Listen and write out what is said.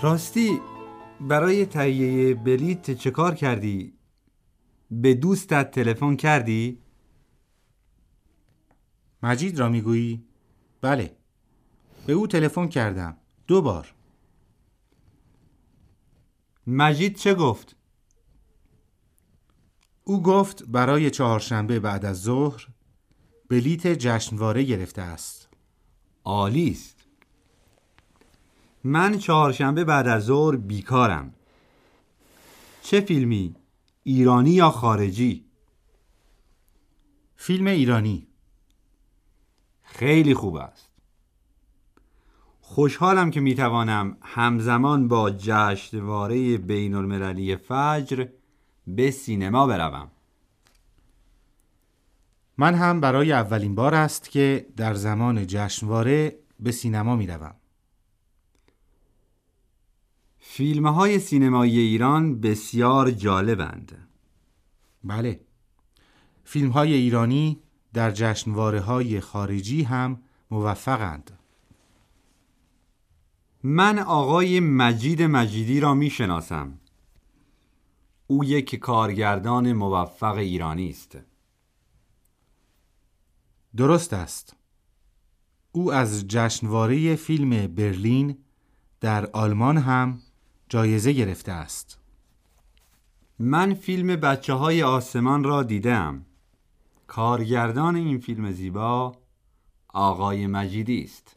راستی برای تهیه بلیت چه کار کردی؟ به دوستت تلفن کردی؟ مجید را می‌گویی؟ بله به او تلفن کردم دو بار مجید چه گفت؟ او گفت برای چهارشنبه بعد از ظهر بلیت جشنواره گرفته است عالی است من چهارشنبه بعد از ظهر بیکارم چه فیلمی؟ ایرانی یا خارجی؟ فیلم ایرانی خیلی خوب است خوشحالم که می‌توانم همزمان با جشنواره بین المللی فجر به سینما بروم من هم برای اولین بار است که در زمان جشنواره به سینما می روم. فیلم های سینمایی ایران بسیار جالبند. بله. فیلم های ایرانی در جشنواره های خارجی هم موفقند. من آقای مجید مجیدی را می شناسم او یک کارگردان موفق ایرانی است. درست است. او از جشنواره فیلم برلین در آلمان هم جایزه گرفته است. من فیلم بچه های آسمان را دیدم. کارگردان این فیلم زیبا آقای مجیدی است.